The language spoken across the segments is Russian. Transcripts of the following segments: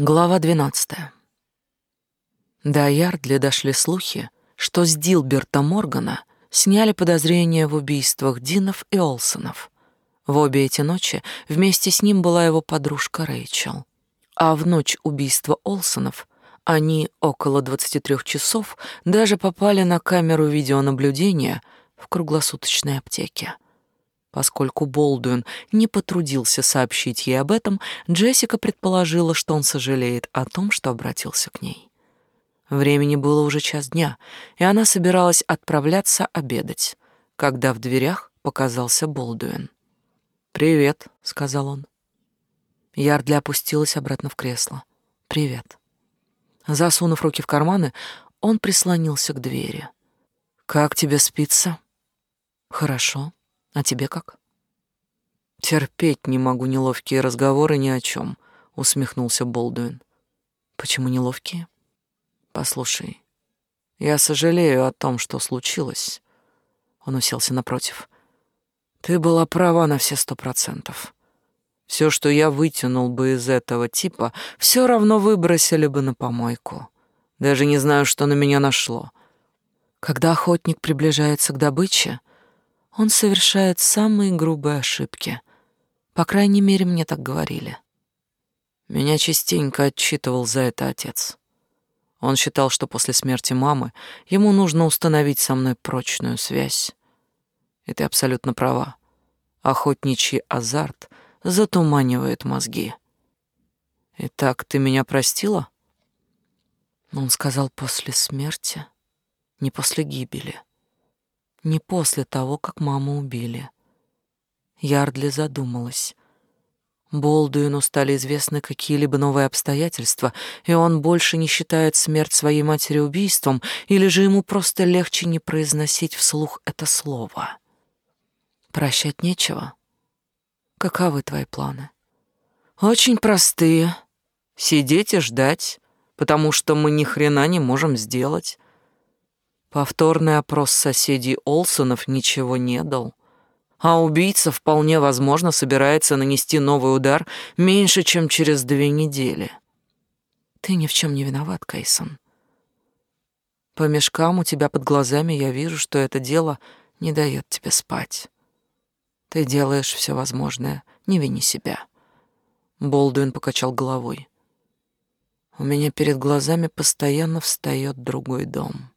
Глава 12. До Ярдли дошли слухи, что с Дилберта Моргана сняли подозрения в убийствах Динов и Олсонов. В обе эти ночи вместе с ним была его подружка Рэйчел. А в ночь убийства Олсонов они около 23 часов даже попали на камеру видеонаблюдения в круглосуточной аптеке. Поскольку Болдуин не потрудился сообщить ей об этом, Джессика предположила, что он сожалеет о том, что обратился к ней. Времени было уже час дня, и она собиралась отправляться обедать, когда в дверях показался Болдуин. «Привет», — сказал он. Ярдли опустилась обратно в кресло. «Привет». Засунув руки в карманы, он прислонился к двери. «Как тебе спится?» «Хорошо. А тебе как? Терпеть не могу неловкие разговоры ни о чем, усмехнулся Болдуин. Почему неловкие? Послушай, я сожалею о том, что случилось. Он уселся напротив. Ты была права на все сто процентов. Все, что я вытянул бы из этого типа, все равно выбросили бы на помойку. Даже не знаю, что на меня нашло. Когда охотник приближается к добыче, он совершает самые грубые ошибки. По крайней мере, мне так говорили. Меня частенько отчитывал за это отец. Он считал, что после смерти мамы ему нужно установить со мной прочную связь. И ты абсолютно права. Охотничий азарт затуманивает мозги. Итак, ты меня простила? Он сказал после смерти, не после гибели не после того, как маму убили. Ярдли задумалась. Болдуину стали известны какие-либо новые обстоятельства, и он больше не считает смерть своей матери убийством, или же ему просто легче не произносить вслух это слово. Прощать нечего. Каковы твои планы? Очень простые. Сидеть и ждать, потому что мы ни хрена не можем сделать. Повторный опрос соседей Олсонов ничего не дал. А убийца вполне возможно собирается нанести новый удар меньше, чем через две недели. Ты ни в чем не виноват, Кейсон. По мешкам у тебя под глазами я вижу, что это дело не дает тебе спать. Ты делаешь все возможное, не вини себя. Болдуин покачал головой. У меня перед глазами постоянно встает другой дом.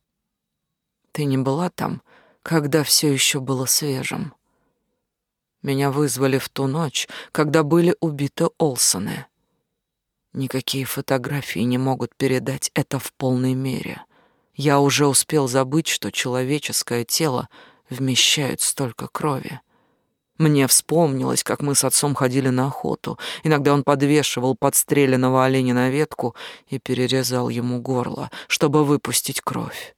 Ты не была там, когда все еще было свежим. Меня вызвали в ту ночь, когда были убиты Олсоны. Никакие фотографии не могут передать это в полной мере. Я уже успел забыть, что человеческое тело вмещает столько крови. Мне вспомнилось, как мы с отцом ходили на охоту. Иногда он подвешивал подстреленного оленя на ветку и перерезал ему горло, чтобы выпустить кровь.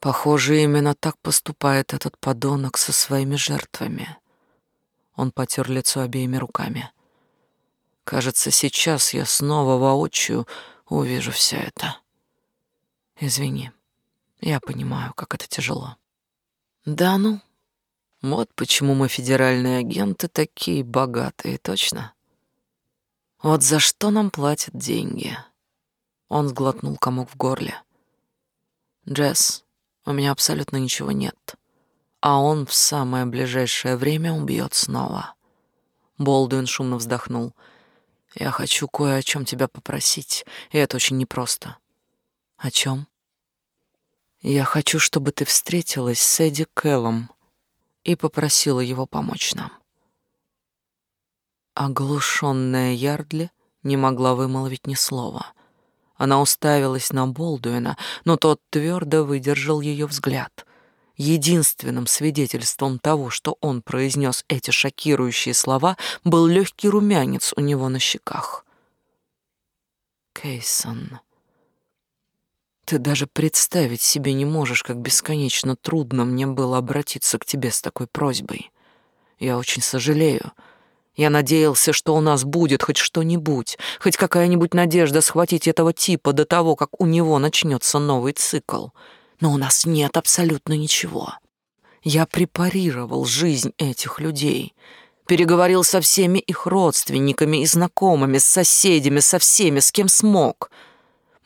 Похоже, именно так поступает этот подонок со своими жертвами. Он потер лицо обеими руками. Кажется, сейчас я снова воочию увижу все это. Извини, я понимаю, как это тяжело. Да ну, вот почему мы федеральные агенты такие богатые, точно? Вот за что нам платят деньги? Он сглотнул комок в горле. Джесс, у меня абсолютно ничего нет. А он в самое ближайшее время убьет снова. Болдуин шумно вздохнул. Я хочу кое о чем тебя попросить, и это очень непросто. О чем? Я хочу, чтобы ты встретилась с Эдди Кэллом и попросила его помочь нам. Оглушенная Ярдли не могла вымолвить ни слова — она уставилась на Болдуина, но тот твердо выдержал ее взгляд. Единственным свидетельством того, что он произнес эти шокирующие слова, был легкий румянец у него на щеках. Кейсон, ты даже представить себе не можешь, как бесконечно трудно мне было обратиться к тебе с такой просьбой. Я очень сожалею, — я надеялся, что у нас будет хоть что-нибудь, хоть какая-нибудь надежда схватить этого типа до того, как у него начнется новый цикл. Но у нас нет абсолютно ничего. Я препарировал жизнь этих людей, переговорил со всеми их родственниками и знакомыми, с соседями, со всеми, с кем смог.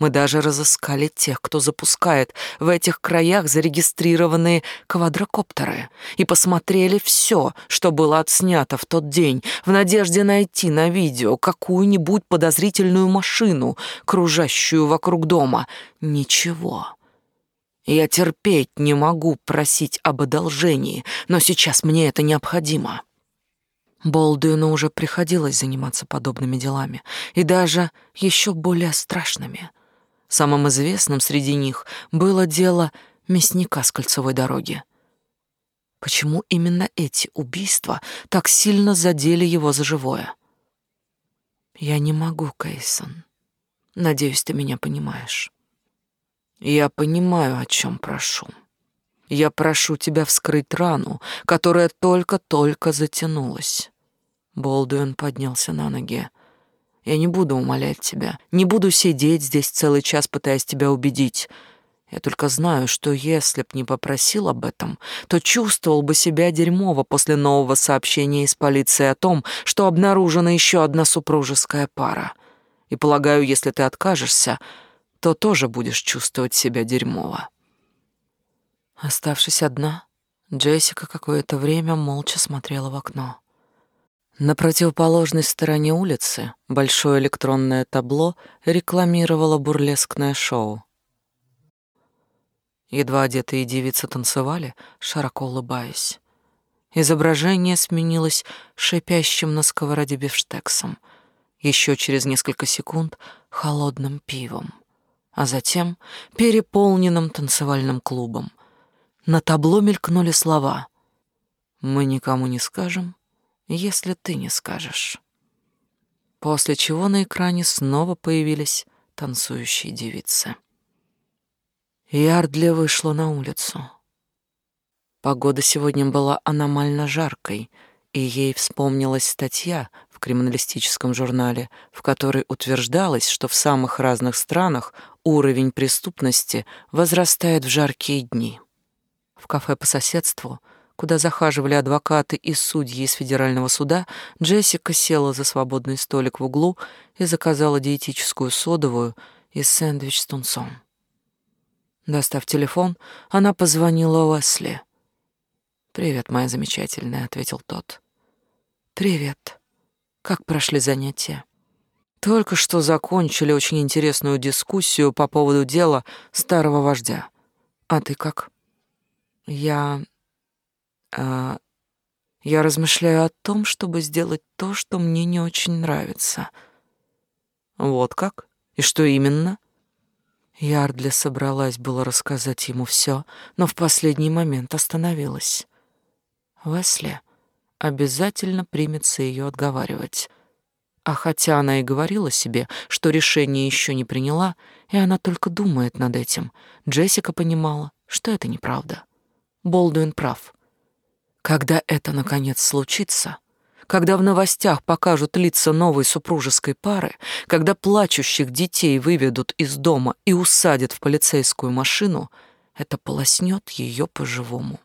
Мы даже разыскали тех, кто запускает в этих краях зарегистрированные квадрокоптеры, и посмотрели все, что было отснято в тот день, в надежде найти на видео какую-нибудь подозрительную машину, кружащую вокруг дома. Ничего. Я терпеть не могу просить об одолжении, но сейчас мне это необходимо. Болдуину уже приходилось заниматься подобными делами, и даже еще более страшными. Самым известным среди них было дело мясника с кольцевой дороги. Почему именно эти убийства так сильно задели его за живое? Я не могу, Кейсон. Надеюсь, ты меня понимаешь. Я понимаю, о чем прошу. Я прошу тебя вскрыть рану, которая только-только затянулась. Болдуин поднялся на ноги. Я не буду умолять тебя, не буду сидеть здесь целый час, пытаясь тебя убедить. Я только знаю, что если б не попросил об этом, то чувствовал бы себя дерьмово после нового сообщения из полиции о том, что обнаружена еще одна супружеская пара. И полагаю, если ты откажешься, то тоже будешь чувствовать себя дерьмово. Оставшись одна, Джессика какое-то время молча смотрела в окно. На противоположной стороне улицы большое электронное табло рекламировало бурлескное шоу. Едва одетые девицы танцевали, широко улыбаясь. Изображение сменилось шипящим на сковороде бифштексом, еще через несколько секунд — холодным пивом а затем переполненным танцевальным клубом. На табло мелькнули слова «Мы никому не скажем, если ты не скажешь». После чего на экране снова появились танцующие девицы. Ярдли вышла на улицу. Погода сегодня была аномально жаркой, и ей вспомнилась статья в криминалистическом журнале, в которой утверждалось, что в самых разных странах уровень преступности возрастает в жаркие дни. В кафе по соседству, куда захаживали адвокаты и судьи из федерального суда, Джессика села за свободный столик в углу и заказала диетическую содовую и сэндвич с тунцом. Достав телефон, она позвонила Уэсли. «Привет, моя замечательная», — ответил тот. «Привет. Как прошли занятия?» Только что закончили очень интересную дискуссию по поводу дела старого вождя. А ты как? Я... А, я размышляю о том, чтобы сделать то, что мне не очень нравится. Вот как? И что именно? Ярдли собралась было рассказать ему все, но в последний момент остановилась. Весли обязательно примется ее отговаривать. А хотя она и говорила себе, что решение еще не приняла, и она только думает над этим, Джессика понимала, что это неправда. Болдуин прав. Когда это, наконец, случится, когда в новостях покажут лица новой супружеской пары, когда плачущих детей выведут из дома и усадят в полицейскую машину, это полоснет ее по-живому.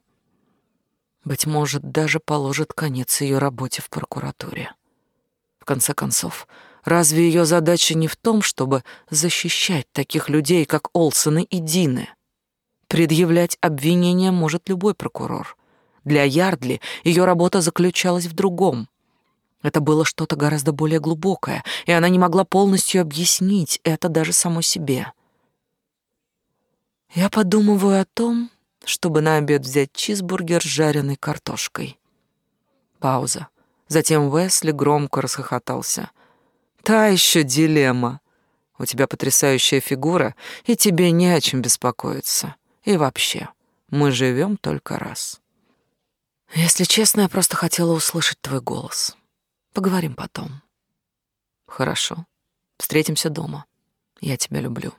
Быть может, даже положит конец ее работе в прокуратуре конце концов, разве ее задача не в том, чтобы защищать таких людей, как Олсоны и Дины? Предъявлять обвинения может любой прокурор. Для Ярдли ее работа заключалась в другом. Это было что-то гораздо более глубокое, и она не могла полностью объяснить это даже самой себе. Я подумываю о том, чтобы на обед взять чизбургер с жареной картошкой. Пауза. Затем Весли громко расхохотался. «Та еще дилемма. У тебя потрясающая фигура, и тебе не о чем беспокоиться. И вообще, мы живем только раз». «Если честно, я просто хотела услышать твой голос. Поговорим потом». «Хорошо. Встретимся дома. Я тебя люблю».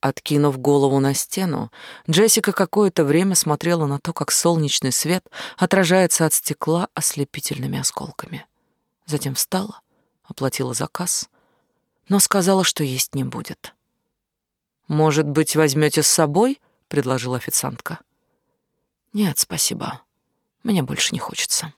Откинув голову на стену, Джессика какое-то время смотрела на то, как солнечный свет отражается от стекла ослепительными осколками. Затем встала, оплатила заказ, но сказала, что есть не будет. «Может быть, возьмете с собой?» — предложила официантка. «Нет, спасибо. Мне больше не хочется».